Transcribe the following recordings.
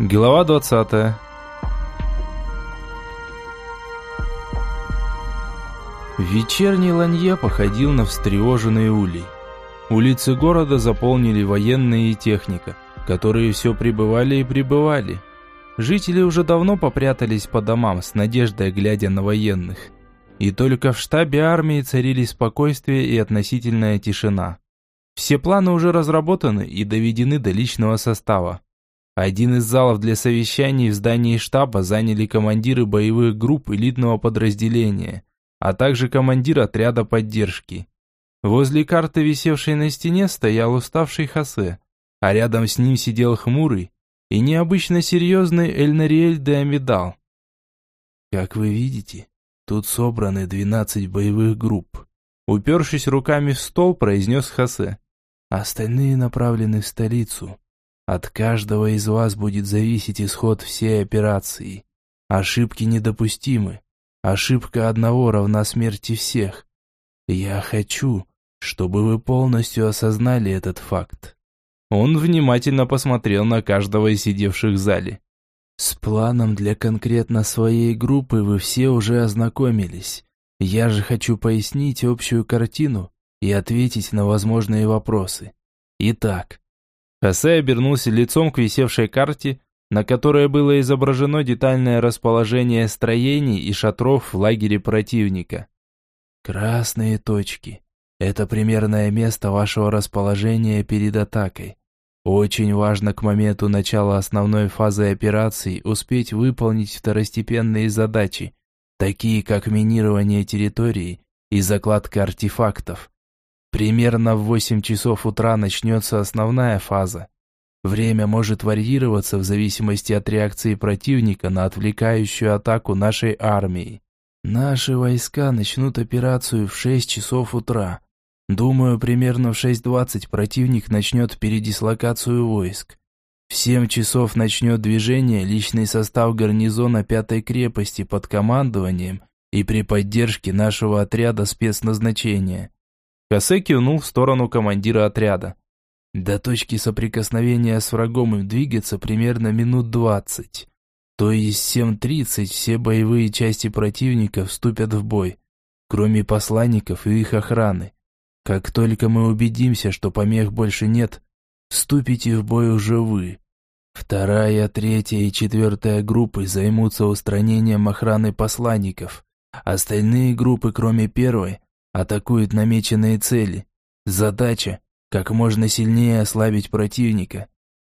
Глава 20. Вечерний Ланье походил на встревоженный улей. Улицы города заполнили военные и техника, которые все прибывали и прибывали. Жители уже давно попрятались по домам с надеждой, глядя на военных. И только в штабе армии царили спокойствие и относительная тишина. Все планы уже разработаны и доведены до личного состава. Один из залов для совещаний в здании штаба заняли командиры боевых групп элитного подразделения, а также командир отряда поддержки. Возле карты, висевшей на стене, стоял уставший Хосе, а рядом с ним сидел хмурый и необычно серьезный Эльнариэль де Амидал. «Как вы видите, тут собраны 12 боевых групп», упершись руками в стол, произнес Хосе. «Остальные направлены в столицу». От каждого из вас будет зависеть исход всей операции. Ошибки недопустимы. Ошибка одного равна смерти всех. Я хочу, чтобы вы полностью осознали этот факт. Он внимательно посмотрел на каждого из сидевших в зале. С планом для конкретно своей группы вы все уже ознакомились. Я же хочу пояснить общую картину и ответить на возможные вопросы. Итак, Хосе обернулся лицом к висевшей карте, на которой было изображено детальное расположение строений и шатров в лагере противника. «Красные точки. Это примерное место вашего расположения перед атакой. Очень важно к моменту начала основной фазы операции успеть выполнить второстепенные задачи, такие как минирование территории и закладка артефактов. Примерно в 8 часов утра начнется основная фаза. Время может варьироваться в зависимости от реакции противника на отвлекающую атаку нашей армии. Наши войска начнут операцию в 6 часов утра. Думаю, примерно в 6.20 противник начнет передислокацию войск. В 7 часов начнет движение личный состав гарнизона пятой крепости под командованием и при поддержке нашего отряда спецназначения. Косе кивнул в сторону командира отряда. До точки соприкосновения с врагом им двигаться примерно минут двадцать. То есть 7.30 все боевые части противника вступят в бой, кроме посланников и их охраны. Как только мы убедимся, что помех больше нет, вступите в бой уже вы. Вторая, третья и четвертая группы займутся устранением охраны посланников. Остальные группы, кроме первой, атакуют намеченные цели. Задача – как можно сильнее ослабить противника.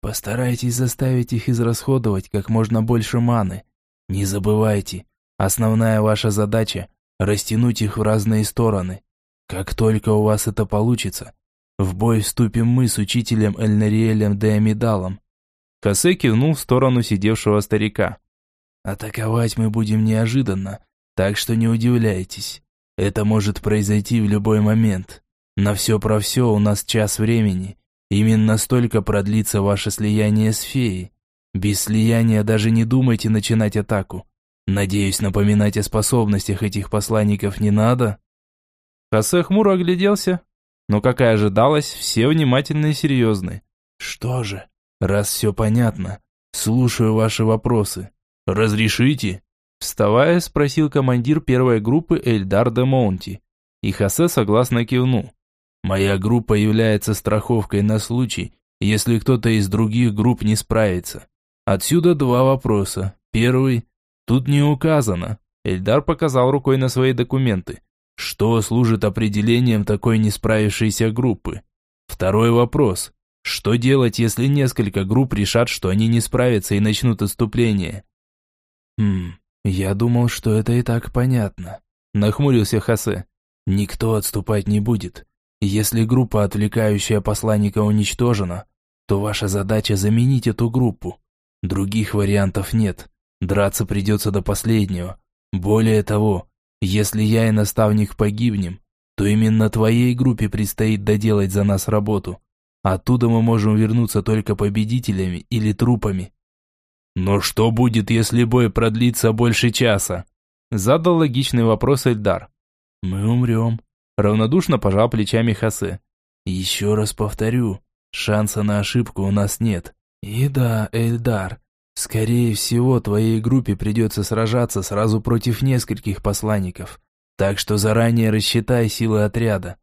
Постарайтесь заставить их израсходовать как можно больше маны. Не забывайте, основная ваша задача – растянуть их в разные стороны. Как только у вас это получится, в бой вступим мы с учителем Эльнариэлем де Амидалом. Хосе кивнул в сторону сидевшего старика. Атаковать мы будем неожиданно, так что не удивляйтесь. Это может произойти в любой момент. На все про все у нас час времени. Именно столько продлится ваше слияние с феей. Без слияния даже не думайте начинать атаку. Надеюсь, напоминать о способностях этих посланников не надо?» Хосе хмуро огляделся, но, как и ожидалось, все внимательны и серьезны. «Что же, раз все понятно, слушаю ваши вопросы. Разрешите?» Вставая, спросил командир первой группы Эльдар де Монти. И Хосе согласно кивнул. «Моя группа является страховкой на случай, если кто-то из других групп не справится. Отсюда два вопроса. Первый. Тут не указано. Эльдар показал рукой на свои документы. Что служит определением такой не справившейся группы? Второй вопрос. Что делать, если несколько групп решат, что они не справятся и начнут отступление? Хм, «Я думал, что это и так понятно», – нахмурился Хосе. «Никто отступать не будет. Если группа, отвлекающая посланника, уничтожена, то ваша задача заменить эту группу. Других вариантов нет. Драться придется до последнего. Более того, если я и наставник погибнем, то именно твоей группе предстоит доделать за нас работу. Оттуда мы можем вернуться только победителями или трупами. «Но что будет, если бой продлится больше часа?» Задал логичный вопрос Эльдар. «Мы умрем», – равнодушно пожал плечами Хосе. «Еще раз повторю, шанса на ошибку у нас нет. И да, Эльдар, Скорее всего, твоей группе придется сражаться сразу против нескольких посланников. Так что заранее рассчитай силы отряда.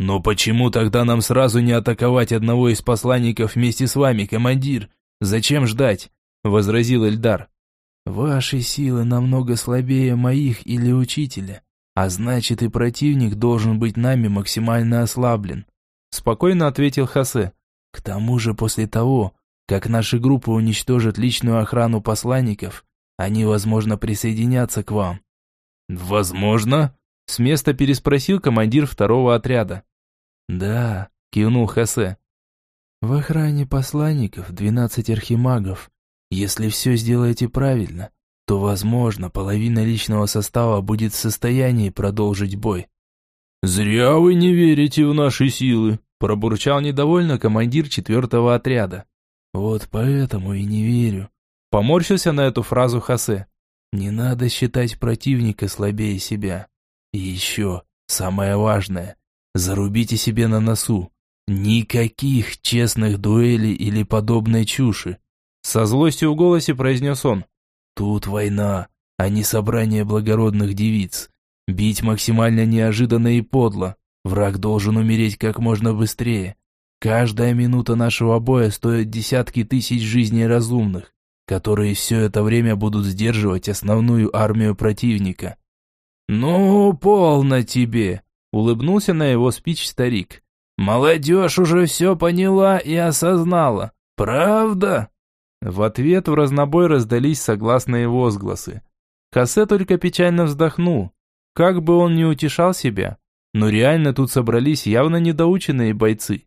Но почему тогда нам сразу не атаковать одного из посланников вместе с вами, командир? Зачем ждать? Возразил Эльдар. Ваши силы намного слабее моих или учителя, а значит и противник должен быть нами максимально ослаблен, спокойно ответил Хасе. К тому же после того, как наши группы уничтожат личную охрану посланников, они, возможно, присоединятся к вам. Возможно? С места переспросил командир второго отряда. Да, кивнул Хасе. В охране посланников 12 архимагов, если все сделаете правильно, то, возможно, половина личного состава будет в состоянии продолжить бой. «Зря вы не верите в наши силы», – пробурчал недовольно командир четвертого отряда. «Вот поэтому и не верю», – поморщился на эту фразу Хосе. «Не надо считать противника слабее себя. И еще, самое важное, зарубите себе на носу. Никаких честных дуэлей или подобной чуши. Со злостью в голосе произнес он. «Тут война, а не собрание благородных девиц. Бить максимально неожиданно и подло. Враг должен умереть как можно быстрее. Каждая минута нашего боя стоит десятки тысяч жизней разумных, которые все это время будут сдерживать основную армию противника». «Ну, полно тебе!» – улыбнулся на его спич старик. «Молодежь уже все поняла и осознала. Правда?» В ответ в разнобой раздались согласные возгласы. Хосе только печально вздохнул. Как бы он ни утешал себя, но реально тут собрались явно недоученные бойцы.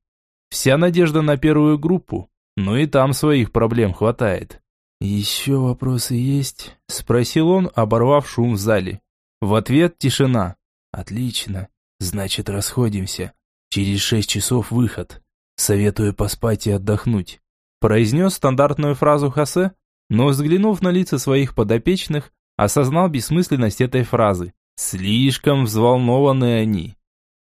Вся надежда на первую группу, но и там своих проблем хватает. «Еще вопросы есть?» – спросил он, оборвав шум в зале. В ответ тишина. «Отлично. Значит, расходимся. Через шесть часов выход. Советую поспать и отдохнуть произнес стандартную фразу Хосе, но взглянув на лица своих подопечных, осознал бессмысленность этой фразы. Слишком взволнованы они.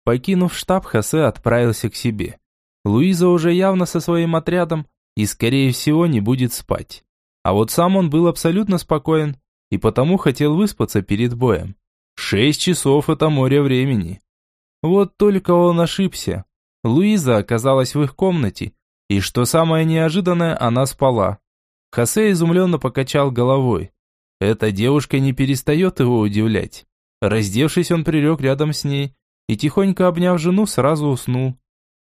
Покинув штаб, Хосе отправился к себе. Луиза уже явно со своим отрядом и, скорее всего, не будет спать. А вот сам он был абсолютно спокоен и потому хотел выспаться перед боем. Шесть часов – это море времени. Вот только он ошибся. Луиза оказалась в их комнате и что самое неожиданное, она спала. Хосе изумленно покачал головой. Эта девушка не перестает его удивлять. Раздевшись, он прилег рядом с ней и, тихонько обняв жену, сразу уснул.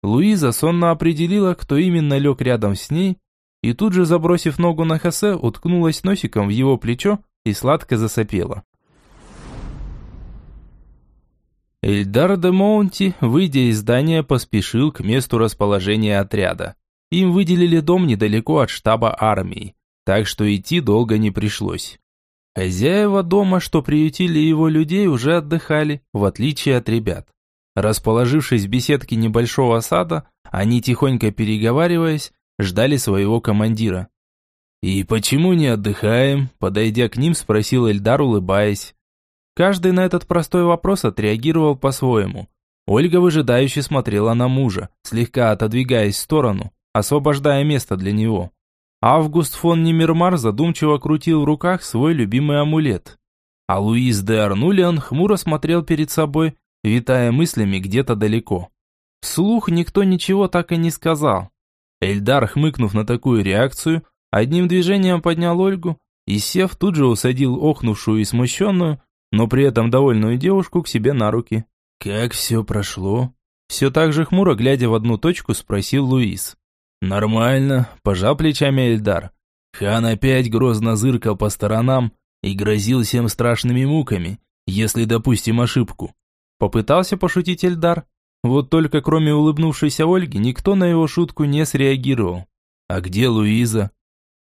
Луиза сонно определила, кто именно лег рядом с ней, и тут же, забросив ногу на Хосе, уткнулась носиком в его плечо и сладко засопела. Эльдар де Моунти, выйдя из здания, поспешил к месту расположения отряда. Им выделили дом недалеко от штаба армии, так что идти долго не пришлось. Хозяева дома, что приютили его людей, уже отдыхали, в отличие от ребят. Расположившись в беседке небольшого сада, они, тихонько переговариваясь, ждали своего командира. «И почему не отдыхаем?» Подойдя к ним, спросил Эльдар, улыбаясь. Каждый на этот простой вопрос отреагировал по-своему. Ольга выжидающе смотрела на мужа, слегка отодвигаясь в сторону, освобождая место для него. Август фон Немермар задумчиво крутил в руках свой любимый амулет. А Луис де Арнулиан хмуро смотрел перед собой, витая мыслями где-то далеко. Вслух никто ничего так и не сказал. Эльдар, хмыкнув на такую реакцию, одним движением поднял Ольгу и, сев, тут же усадил охнувшую и смущенную, но при этом довольную девушку к себе на руки. «Как все прошло?» Все так же хмуро, глядя в одну точку, спросил Луис. «Нормально», – пожал плечами Эльдар. Хан опять грозно зыркал по сторонам и грозил всем страшными муками, если допустим ошибку. Попытался пошутить Эльдар. Вот только кроме улыбнувшейся Ольги, никто на его шутку не среагировал. «А где Луиза?»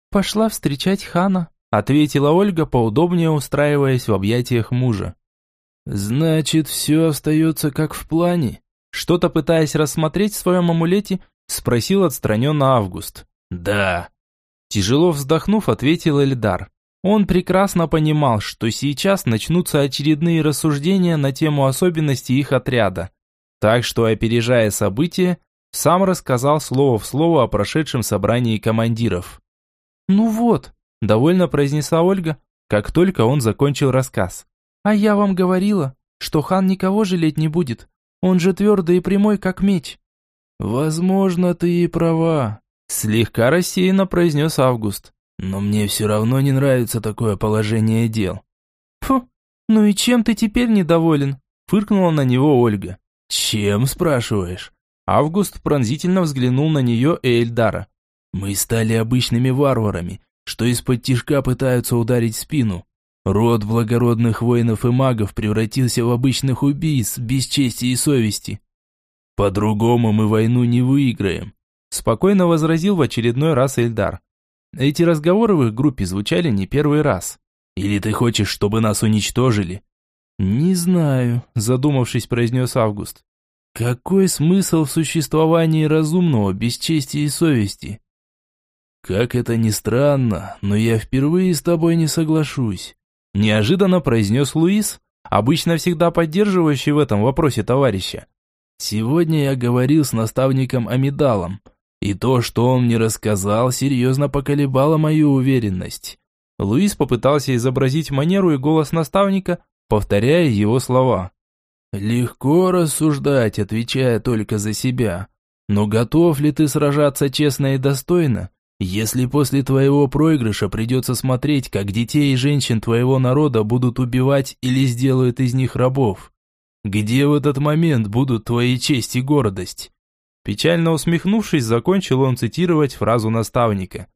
«Пошла встречать Хана», – ответила Ольга, поудобнее устраиваясь в объятиях мужа. «Значит, все остается как в плане?» Что-то пытаясь рассмотреть в своем амулете, Спросил отстраненно Август. «Да». Тяжело вздохнув, ответил Эльдар. Он прекрасно понимал, что сейчас начнутся очередные рассуждения на тему особенностей их отряда. Так что, опережая события, сам рассказал слово в слово о прошедшем собрании командиров. «Ну вот», довольно произнесла Ольга, как только он закончил рассказ. «А я вам говорила, что хан никого жалеть не будет. Он же твердый и прямой, как меч». «Возможно, ты и права», – слегка рассеянно произнес Август. «Но мне все равно не нравится такое положение дел». «Фу, ну и чем ты теперь недоволен?» – фыркнула на него Ольга. «Чем, спрашиваешь?» Август пронзительно взглянул на нее и Эльдара. «Мы стали обычными варварами, что из-под тишка пытаются ударить спину. Род благородных воинов и магов превратился в обычных убийц, без чести и совести. По-другому мы войну не выиграем», спокойно возразил в очередной раз Эльдар. Эти разговоры в их группе звучали не первый раз. «Или ты хочешь, чтобы нас уничтожили?» «Не знаю», задумавшись, произнес Август. «Какой смысл в существовании разумного без чести и совести?» «Как это ни странно, но я впервые с тобой не соглашусь», неожиданно произнес Луис, обычно всегда поддерживающий в этом вопросе товарища. «Сегодня я говорил с наставником Амидалом, и то, что он мне рассказал, серьезно поколебало мою уверенность». Луис попытался изобразить манеру и голос наставника, повторяя его слова. «Легко рассуждать, отвечая только за себя. Но готов ли ты сражаться честно и достойно, если после твоего проигрыша придется смотреть, как детей и женщин твоего народа будут убивать или сделают из них рабов? Где в этот момент будут твои честь и гордость? Печально усмехнувшись, закончил он цитировать фразу наставника.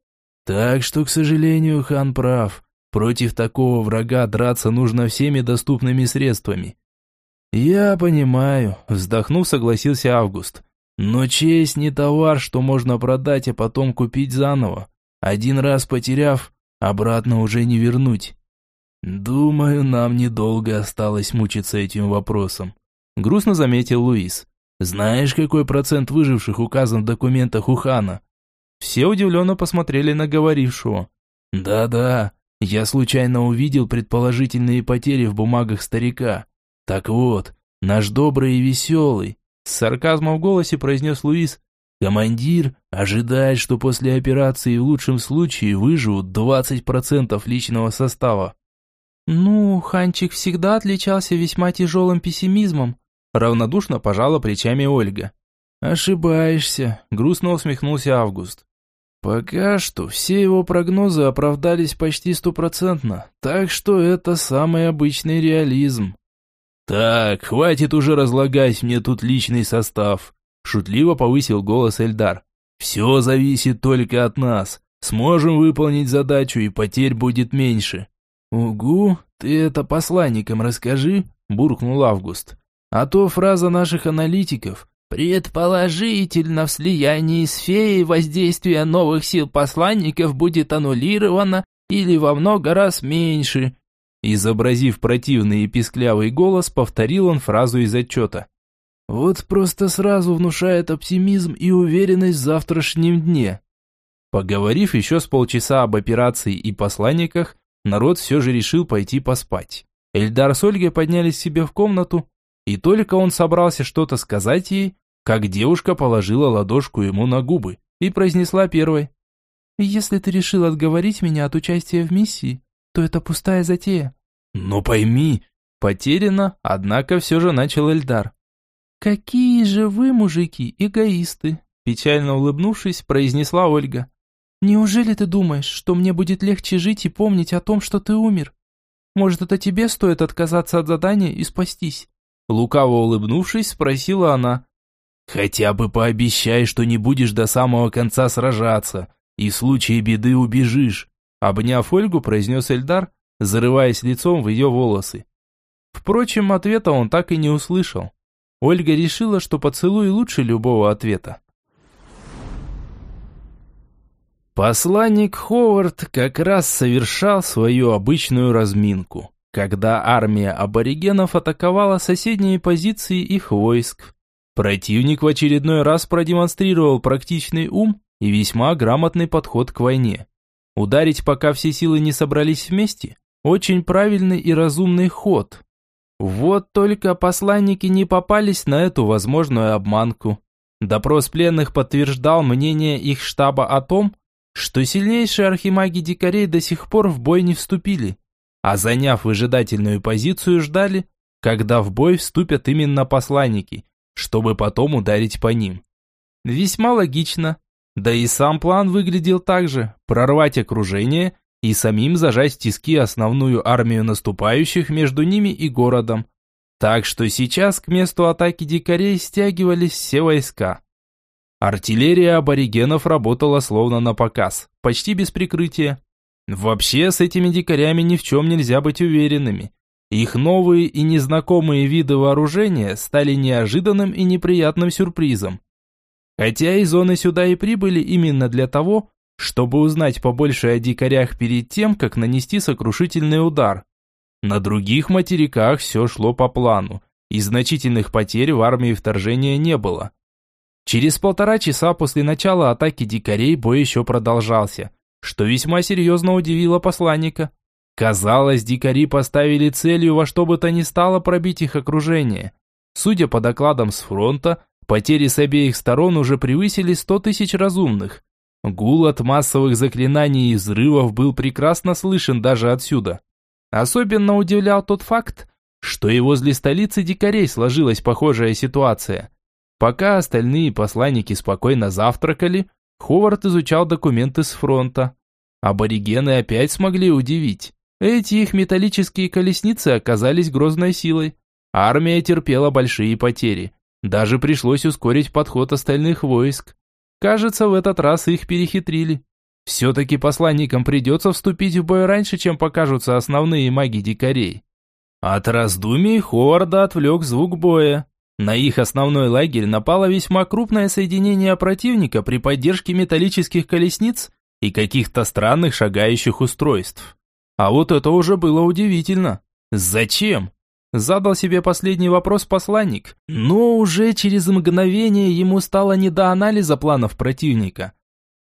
Так что, к сожалению, хан прав. Против такого врага драться нужно всеми доступными средствами. Я понимаю, вздохнув, согласился Август. Но честь не товар, что можно продать, а потом купить заново. Один раз потеряв, обратно уже не вернуть. Думаю, нам недолго осталось мучиться этим вопросом. Грустно заметил Луис. Знаешь, какой процент выживших указан в документах у хана? Все удивленно посмотрели на говорившего. Да-да, я случайно увидел предположительные потери в бумагах старика. Так вот, наш добрый и веселый, с сарказмом в голосе произнес Луис. Командир ожидает, что после операции в лучшем случае выживут 20% личного состава. Ну, Ханчик всегда отличался весьма тяжелым пессимизмом, равнодушно пожала плечами Ольга. Ошибаешься, грустно усмехнулся Август. Пока что все его прогнозы оправдались почти стопроцентно, так что это самый обычный реализм. «Так, хватит уже разлагать мне тут личный состав», шутливо повысил голос Эльдар. «Все зависит только от нас. Сможем выполнить задачу, и потерь будет меньше». «Угу, ты это посланникам расскажи», буркнул Август. «А то фраза наших аналитиков «Предположительно, в слиянии с феей воздействие новых сил посланников будет аннулировано или во много раз меньше, Изобразив противный и писклявый голос, повторил он фразу из отчета. «Вот просто сразу внушает оптимизм и уверенность в завтрашнем дне». Поговорив еще с полчаса об операции и посланниках, народ все же решил пойти поспать. Эльдар с Ольгой поднялись себе в комнату, и только он собрался что-то сказать ей, как девушка положила ладошку ему на губы и произнесла первой. «Если ты решил отговорить меня от участия в миссии, то это пустая затея. Но пойми, потеряно, однако все же начал Эльдар. Какие же вы, мужики, эгоисты, печально улыбнувшись, произнесла Ольга. Неужели ты думаешь, что мне будет легче жить и помнить о том, что ты умер? Может, это тебе стоит отказаться от задания и спастись? Лукаво улыбнувшись, спросила она. «Хотя бы пообещай, что не будешь до самого конца сражаться, и в случае беды убежишь. Обняв Ольгу, произнес Эльдар, зарываясь лицом в ее волосы. Впрочем, ответа он так и не услышал. Ольга решила, что поцелуй лучше любого ответа. Посланник Ховард как раз совершал свою обычную разминку, когда армия аборигенов атаковала соседние позиции их войск. Противник в очередной раз продемонстрировал практичный ум и весьма грамотный подход к войне. Ударить, пока все силы не собрались вместе, очень правильный и разумный ход. Вот только посланники не попались на эту возможную обманку. Допрос пленных подтверждал мнение их штаба о том, что сильнейшие архимаги дикарей до сих пор в бой не вступили, а заняв выжидательную позицию ждали, когда в бой вступят именно посланники, чтобы потом ударить по ним. Весьма логично. Да и сам план выглядел так же – прорвать окружение и самим зажать тиски основную армию наступающих между ними и городом. Так что сейчас к месту атаки дикарей стягивались все войска. Артиллерия аборигенов работала словно на показ, почти без прикрытия. Вообще с этими дикарями ни в чем нельзя быть уверенными. Их новые и незнакомые виды вооружения стали неожиданным и неприятным сюрпризом. Хотя и зоны сюда и прибыли именно для того, чтобы узнать побольше о дикарях перед тем, как нанести сокрушительный удар. На других материках все шло по плану, и значительных потерь в армии вторжения не было. Через полтора часа после начала атаки дикарей бой еще продолжался, что весьма серьезно удивило посланника. Казалось, дикари поставили целью во что бы то ни стало пробить их окружение. Судя по докладам с фронта, потери с обеих сторон уже превысили 100 тысяч разумных. Гул от массовых заклинаний и взрывов был прекрасно слышен даже отсюда. Особенно удивлял тот факт, что и возле столицы дикарей сложилась похожая ситуация. Пока остальные посланники спокойно завтракали, Ховард изучал документы с фронта. Аборигены опять смогли удивить. Эти их металлические колесницы оказались грозной силой. Армия терпела большие потери. Даже пришлось ускорить подход остальных войск. Кажется, в этот раз их перехитрили. Все-таки посланникам придется вступить в бой раньше, чем покажутся основные маги дикарей. От раздумий Ховарда отвлек звук боя. На их основной лагерь напало весьма крупное соединение противника при поддержке металлических колесниц и каких-то странных шагающих устройств. А вот это уже было удивительно. Зачем? Задал себе последний вопрос посланник, но уже через мгновение ему стало не до анализа планов противника.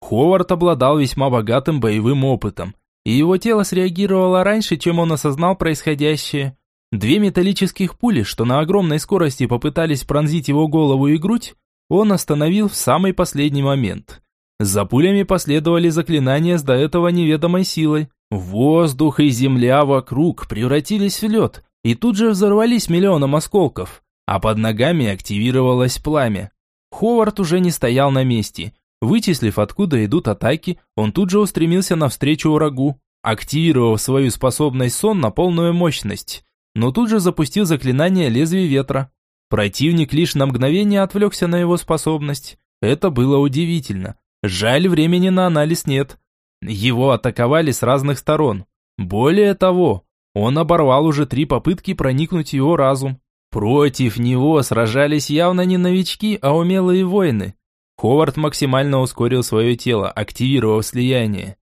Ховард обладал весьма богатым боевым опытом, и его тело среагировало раньше, чем он осознал происходящее. Две металлических пули, что на огромной скорости попытались пронзить его голову и грудь, он остановил в самый последний момент. За пулями последовали заклинания с до этого неведомой силой. Воздух и земля вокруг превратились в лед, и тут же взорвались миллионом осколков, а под ногами активировалось пламя. Ховард уже не стоял на месте. Вычислив, откуда идут атаки, он тут же устремился навстречу врагу, активировав свою способность сон на полную мощность, но тут же запустил заклинание лезвия ветра. Противник лишь на мгновение отвлекся на его способность. Это было удивительно. Жаль, времени на анализ нет. Его атаковали с разных сторон. Более того, он оборвал уже три попытки проникнуть в его разум. Против него сражались явно не новички, а умелые воины. Ховард максимально ускорил свое тело, активировав слияние.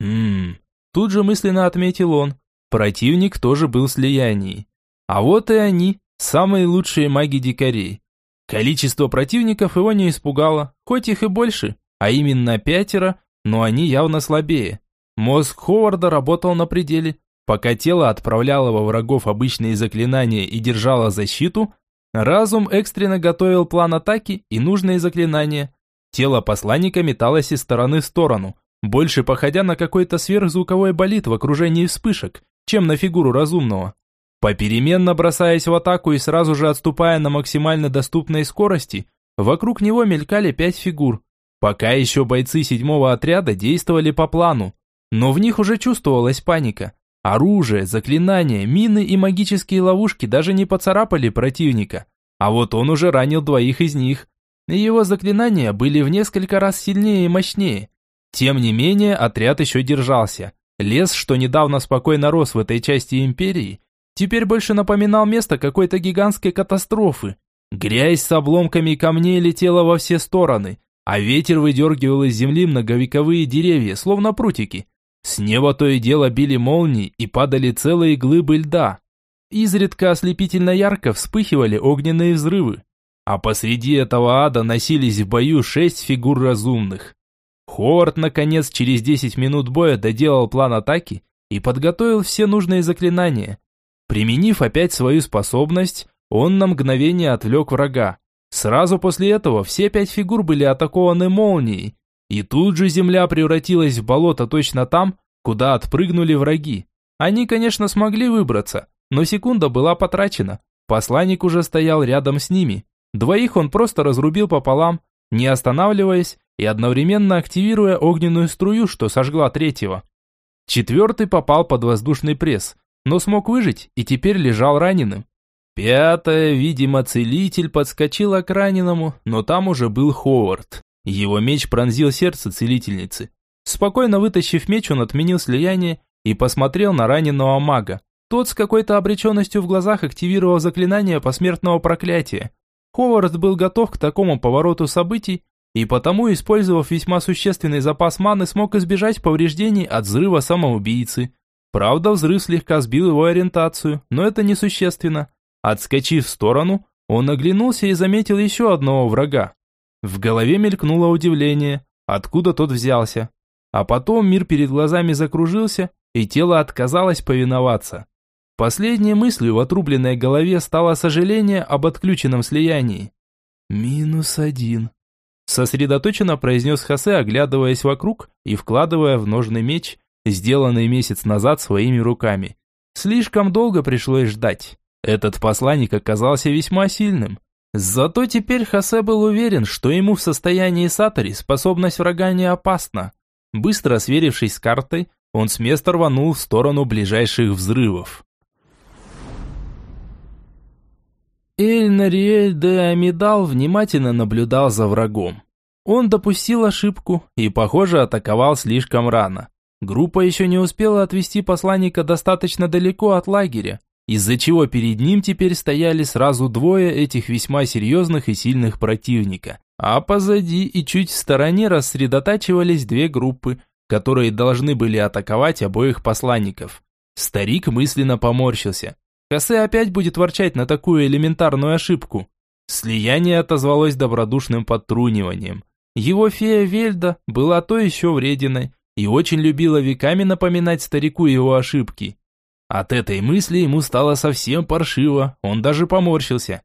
Ммм, тут же мысленно отметил он. Противник тоже был в слиянии. А вот и они, самые лучшие маги дикарей. Количество противников его не испугало, хоть их и больше, а именно пятеро, но они явно слабее. Мозг Ховарда работал на пределе. Пока тело отправляло во врагов обычные заклинания и держало защиту, разум экстренно готовил план атаки и нужные заклинания. Тело посланника металось из стороны в сторону, больше походя на какой-то сверхзвуковой болид в окружении вспышек, чем на фигуру разумного. Попеременно бросаясь в атаку и сразу же отступая на максимально доступной скорости, вокруг него мелькали пять фигур. Пока еще бойцы седьмого отряда действовали по плану, но в них уже чувствовалась паника. Оружие, заклинания, мины и магические ловушки даже не поцарапали противника. А вот он уже ранил двоих из них. Его заклинания были в несколько раз сильнее и мощнее. Тем не менее, отряд еще держался. Лес, что недавно спокойно рос в этой части империи, теперь больше напоминал место какой-то гигантской катастрофы. Грязь с обломками камней летела во все стороны, а ветер выдергивал из земли многовековые деревья, словно прутики. С неба то и дело били молнии и падали целые глыбы льда. Изредка ослепительно ярко вспыхивали огненные взрывы. А посреди этого ада носились в бою шесть фигур разумных. Ховард, наконец, через 10 минут боя доделал план атаки и подготовил все нужные заклинания. Применив опять свою способность, он на мгновение отвлек врага. Сразу после этого все пять фигур были атакованы молнией, И тут же земля превратилась в болото точно там, куда отпрыгнули враги. Они, конечно, смогли выбраться, но секунда была потрачена. Посланник уже стоял рядом с ними. Двоих он просто разрубил пополам, не останавливаясь и одновременно активируя огненную струю, что сожгла третьего. Четвертый попал под воздушный пресс, но смог выжить и теперь лежал раненым. Пятая, видимо, целитель подскочила к раненому, но там уже был Ховард. Его меч пронзил сердце целительницы. Спокойно вытащив меч, он отменил слияние и посмотрел на раненого мага. Тот с какой-то обреченностью в глазах активировал заклинание посмертного проклятия. Ховард был готов к такому повороту событий и потому, использовав весьма существенный запас маны, смог избежать повреждений от взрыва самоубийцы. Правда, взрыв слегка сбил его ориентацию, но это несущественно. Отскочив в сторону, он оглянулся и заметил еще одного врага. В голове мелькнуло удивление, откуда тот взялся. А потом мир перед глазами закружился, и тело отказалось повиноваться. Последней мыслью в отрубленной голове стало сожаление об отключенном слиянии. «Минус один», Сосредоточенно произнес Хосе, оглядываясь вокруг и вкладывая в ножный меч, сделанный месяц назад своими руками. Слишком долго пришлось ждать. Этот посланник оказался весьма сильным. Зато теперь Хосе был уверен, что ему в состоянии Сатори способность врага не опасна. Быстро сверившись с картой, он с места рванул в сторону ближайших взрывов. Эль-Нариэль де Амидал внимательно наблюдал за врагом. Он допустил ошибку и, похоже, атаковал слишком рано. Группа еще не успела отвести посланника достаточно далеко от лагеря, из-за чего перед ним теперь стояли сразу двое этих весьма серьезных и сильных противника. А позади и чуть в стороне рассредотачивались две группы, которые должны были атаковать обоих посланников. Старик мысленно поморщился. Хосе опять будет ворчать на такую элементарную ошибку. Слияние отозвалось добродушным подтруниванием. Его фея Вельда была то еще врединой и очень любила веками напоминать старику его ошибки. От этой мысли ему стало совсем паршиво, он даже поморщился.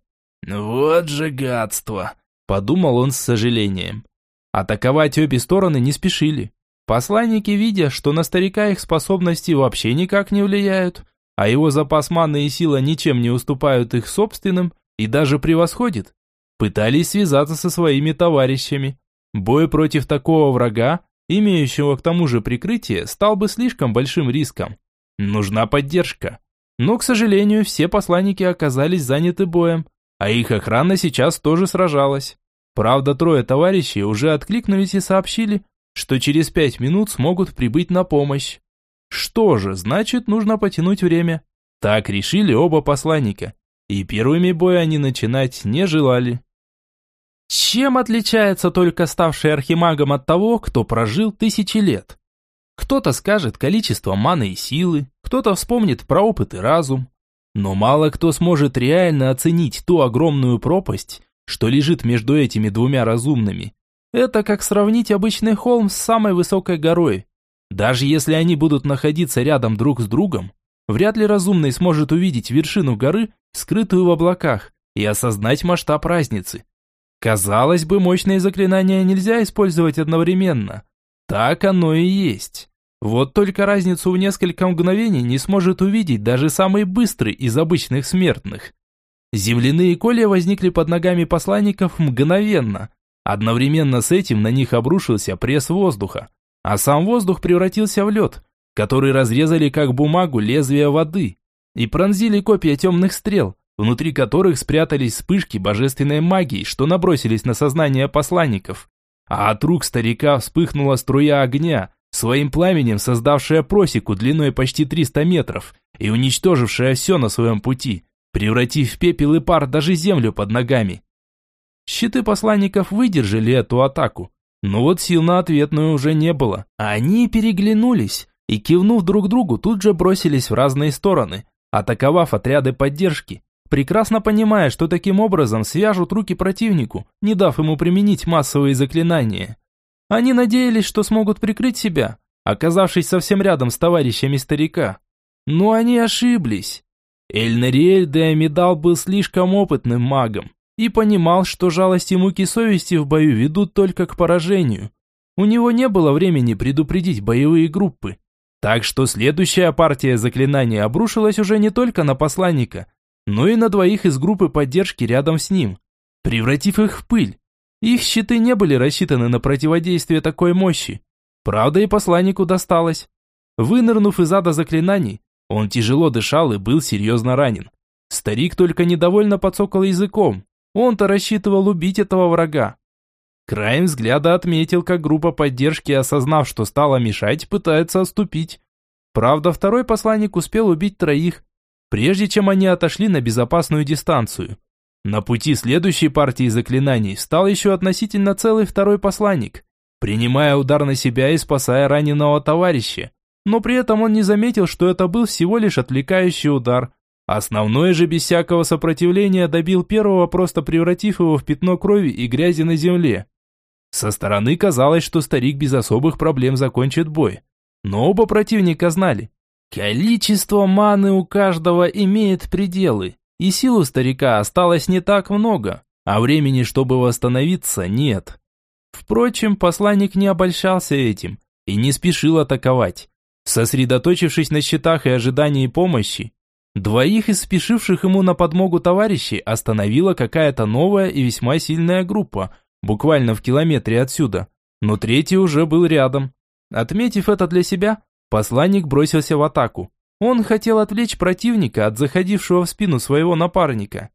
«Вот же гадство!» – подумал он с сожалением. Атаковать обе стороны не спешили. Посланники, видя, что на старика их способности вообще никак не влияют, а его запас маны и сила ничем не уступают их собственным и даже превосходит. Пытались связаться со своими товарищами. Бой против такого врага, имеющего к тому же прикрытие, стал бы слишком большим риском. Нужна поддержка. Но, к сожалению, все посланники оказались заняты боем, а их охрана сейчас тоже сражалась. Правда, трое товарищей уже откликнулись и сообщили, что через пять минут смогут прибыть на помощь. Что же, значит, нужно потянуть время. Так решили оба посланника. И первыми бой они начинать не желали. Чем отличается только ставший архимагом от того, кто прожил тысячи лет? Кто-то скажет количество маны и силы, кто-то вспомнит про опыт и разум. Но мало кто сможет реально оценить ту огромную пропасть, что лежит между этими двумя разумными. Это как сравнить обычный холм с самой высокой горой. Даже если они будут находиться рядом друг с другом, вряд ли разумный сможет увидеть вершину горы, скрытую в облаках, и осознать масштаб разницы. Казалось бы, мощные заклинания нельзя использовать одновременно. Так оно и есть. Вот только разницу в несколько мгновений не сможет увидеть даже самый быстрый из обычных смертных. Земляные колья возникли под ногами посланников мгновенно. Одновременно с этим на них обрушился пресс воздуха а сам воздух превратился в лед, который разрезали как бумагу лезвия воды и пронзили копья темных стрел, внутри которых спрятались вспышки божественной магии, что набросились на сознание посланников. А от рук старика вспыхнула струя огня, своим пламенем создавшая просеку длиной почти 300 метров и уничтожившая все на своем пути, превратив в пепел и пар даже землю под ногами. Щиты посланников выдержали эту атаку, но вот сил на ответную уже не было. Они переглянулись и, кивнув друг другу, тут же бросились в разные стороны, атаковав отряды поддержки, прекрасно понимая, что таким образом свяжут руки противнику, не дав ему применить массовые заклинания. Они надеялись, что смогут прикрыть себя, оказавшись совсем рядом с товарищами старика. Но они ошиблись. Эльнариэль де Амидал был слишком опытным магом и понимал, что жалость и муки совести в бою ведут только к поражению. У него не было времени предупредить боевые группы. Так что следующая партия заклинаний обрушилась уже не только на посланника, но и на двоих из группы поддержки рядом с ним, превратив их в пыль. Их щиты не были рассчитаны на противодействие такой мощи. Правда, и посланнику досталось. Вынырнув из ада заклинаний, он тяжело дышал и был серьезно ранен. Старик только недовольно подсокал языком. Он-то рассчитывал убить этого врага. Краем взгляда отметил, как группа поддержки, осознав, что стала мешать, пытается отступить. Правда, второй посланник успел убить троих, прежде чем они отошли на безопасную дистанцию. На пути следующей партии заклинаний стал еще относительно целый второй посланник, принимая удар на себя и спасая раненого товарища. Но при этом он не заметил, что это был всего лишь отвлекающий удар. Основной же без всякого сопротивления добил первого, просто превратив его в пятно крови и грязи на земле. Со стороны казалось, что старик без особых проблем закончит бой. Но оба противника знали, Количество маны у каждого имеет пределы, и сил у старика осталось не так много, а времени, чтобы восстановиться, нет. Впрочем, посланник не обольщался этим и не спешил атаковать. Сосредоточившись на счетах и ожидании помощи, двоих из спешивших ему на подмогу товарищей остановила какая-то новая и весьма сильная группа, буквально в километре отсюда, но третий уже был рядом. Отметив это для себя, Посланник бросился в атаку. Он хотел отвлечь противника от заходившего в спину своего напарника.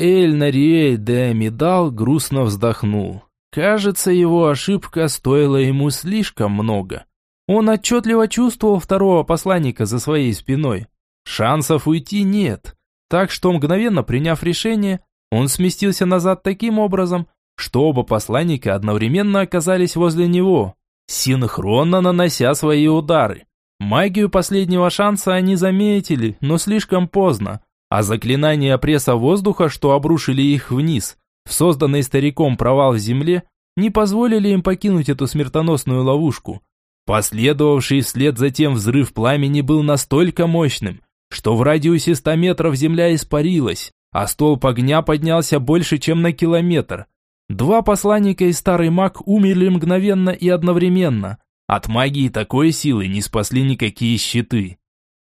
Эль Нариэль де Медал грустно вздохнул. Кажется, его ошибка стоила ему слишком много. Он отчетливо чувствовал второго посланника за своей спиной. Шансов уйти нет. Так что, мгновенно приняв решение, он сместился назад таким образом, что оба посланника одновременно оказались возле него синхронно нанося свои удары. Магию последнего шанса они заметили, но слишком поздно, а заклинания пресса воздуха, что обрушили их вниз, в созданный стариком провал в земле, не позволили им покинуть эту смертоносную ловушку. Последовавший вслед за тем взрыв пламени был настолько мощным, что в радиусе 100 метров земля испарилась, а столб огня поднялся больше, чем на километр. Два посланника и старый маг умерли мгновенно и одновременно. От магии такой силы не спасли никакие щиты.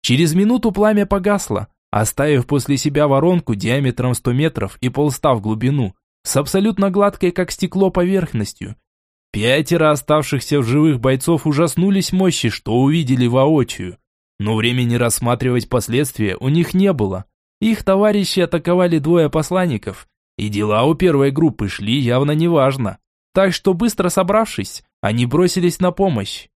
Через минуту пламя погасло, оставив после себя воронку диаметром 100 метров и полста в глубину, с абсолютно гладкой, как стекло, поверхностью. Пятеро оставшихся в живых бойцов ужаснулись мощи, что увидели воочию. Но времени рассматривать последствия у них не было. Их товарищи атаковали двое посланников, и дела у первой группы шли явно неважно. Так что быстро собравшись, они бросились на помощь.